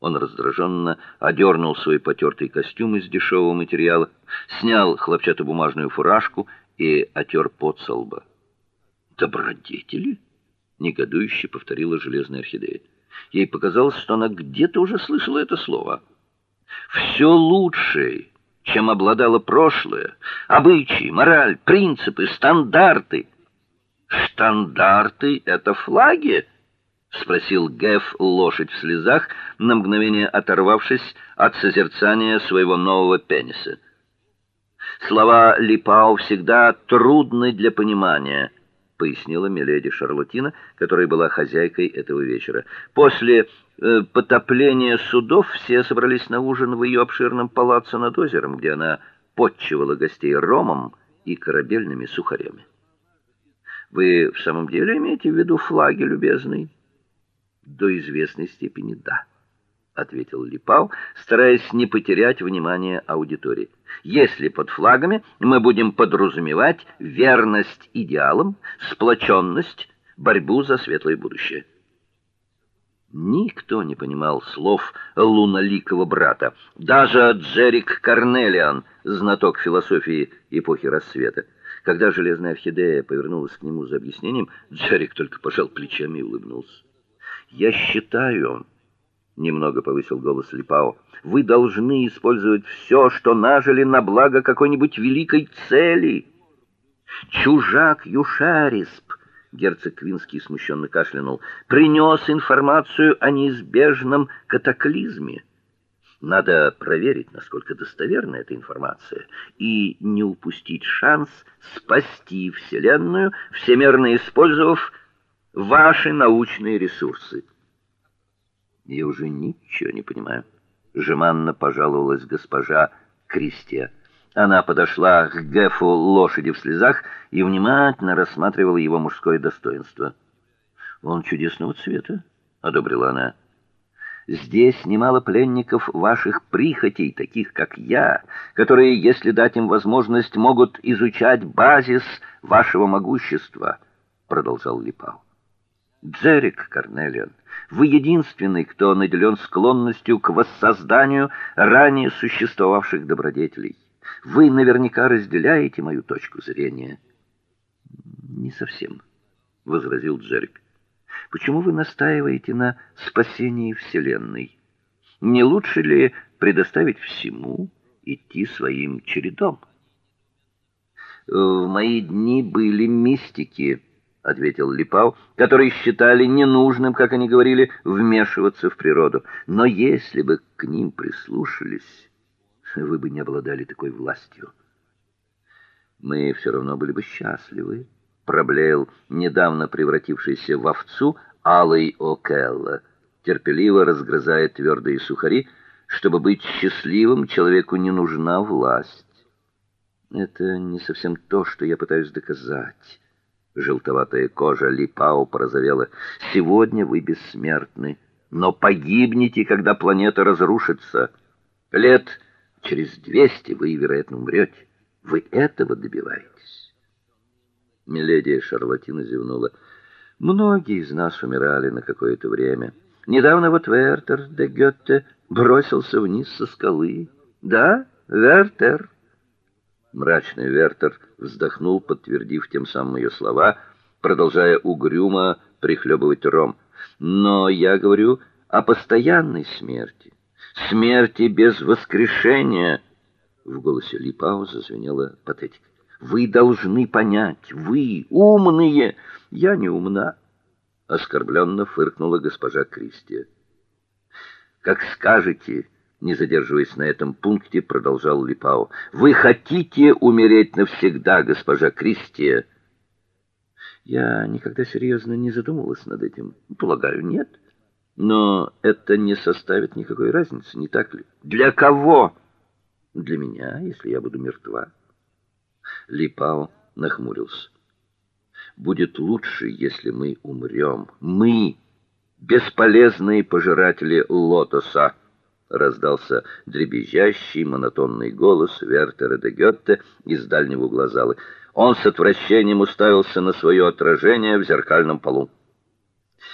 Он раздраженно одернул свой потертый костюм из дешевого материала, снял хлопчатобумажную фуражку и отер пот со лба. Добродетели? негодующе повторила железная орхидея. Ей показалось, что она где-то уже слышала это слово. Все лучшее, чем обладало прошлое, обычаи, мораль, принципы, стандарты. Стандарты это флаги спросил Гэф лошадь в слезах, на мгновение оторвавшись от созерцания своего нового пениса. Слова Липау всегда трудны для понимания, пояснила миледи Шарлотина, которая была хозяйкой этого вечера. После э, потопления судов все собрались на ужин в ее обширном палаце над озером, где она подчивала гостей ромом и корабельными сухарями. Вы в самом деле имеете в виду флаги, любезный? До известной степени да, ответил Липау, стараясь не потерять внимание аудитории. Если под флагами мы будем подразумевать верность идеалам, сплоченность, борьбу за светлое будущее. Никто не понимал слов луноликого брата, даже Джерик Карнелиан, знаток философии эпохи Рассвета. Когда железная орхидея повернулась к нему за объяснением, Джерик только пожал плечами и улыбнулся. Я считаю, немного повысил голос Липао. Вы должны использовать все, что нажили на благо какой-нибудь великой цели. Чужак Юшарисп, герцог Квинский смущенно кашлянул, принес информацию о неизбежном катаклизме. Надо проверить, насколько достоверна эта информация, и не упустить шанс спасти вселенную, всемерно использовав ваши научные ресурсы. Я уже ничего не понимаю, жеманно пожаловалась госпожа Кристия. Она подошла к Гефу лошади в слезах и внимательно рассматривала его мужское достоинство. Он чудесного цвета, одобрила она. Здесь немало пленников ваших прихотей, таких как я, которые, если дать им возможность, могут изучать базис вашего могущества, продолжал Липау. Джерик Карнелиан, вы единственный, кто наделен склонностью к воссозданию ранее существовавших добродетелей. Вы наверняка разделяете мою точку зрения. Не совсем, возразил Джерик. Почему вы настаиваете на спасении вселенной? Не лучше ли предоставить всему идти своим чередом? В мои дни были мистики, ответил Липау, которые считали ненужным, как они говорили, вмешиваться в природу. Но если бы к ним прислушались, вы бы не обладали такой властью. Мы все равно были бы счастливы, проблеял недавно превратившийся в овцу Алый О'Келла, терпеливо разгрызая твердые сухари, чтобы быть счастливым, человеку не нужна власть. Это не совсем то, что я пытаюсь доказать. Желтоватая кожа Липао порозовела. Сегодня вы бессмертны, но погибнете, когда планета разрушится. Лет через двести вы, вероятно, умрете. Вы этого добиваетесь. Миледи Шарлатина зевнула. Многие из нас умирали на какое-то время. Недавно вот Вертер де Гёте бросился вниз со скалы. Да, Вертер Мрачный Вертер вздохнул, подтвердив тем самым ее слова, продолжая угрюмо прихлебывать ром. Но я говорю о постоянной смерти, смерти без воскрешения. В голосе Липау зазвенела патетика. Вы должны понять, вы умные, я не умна, оскорбленно фыркнула госпожа Кристия. Как скажете, не задерживаясь на этом пункте, продолжал Липао. Вы хотите умереть навсегда, госпожа Кристия? Я никогда серьезно не задумывалась над этим. Полагаю, нет. Но это не составит никакой разницы, не так ли? Для кого? Для меня, если я буду мертва. Липао нахмурился. Будет лучше, если мы умрем. Мы бесполезные пожиратели лотоса раздался дребезжащий монотонный голос Вертера де Гёте из дальнего угла залы. Он с отвращением уставился на свое отражение в зеркальном полу.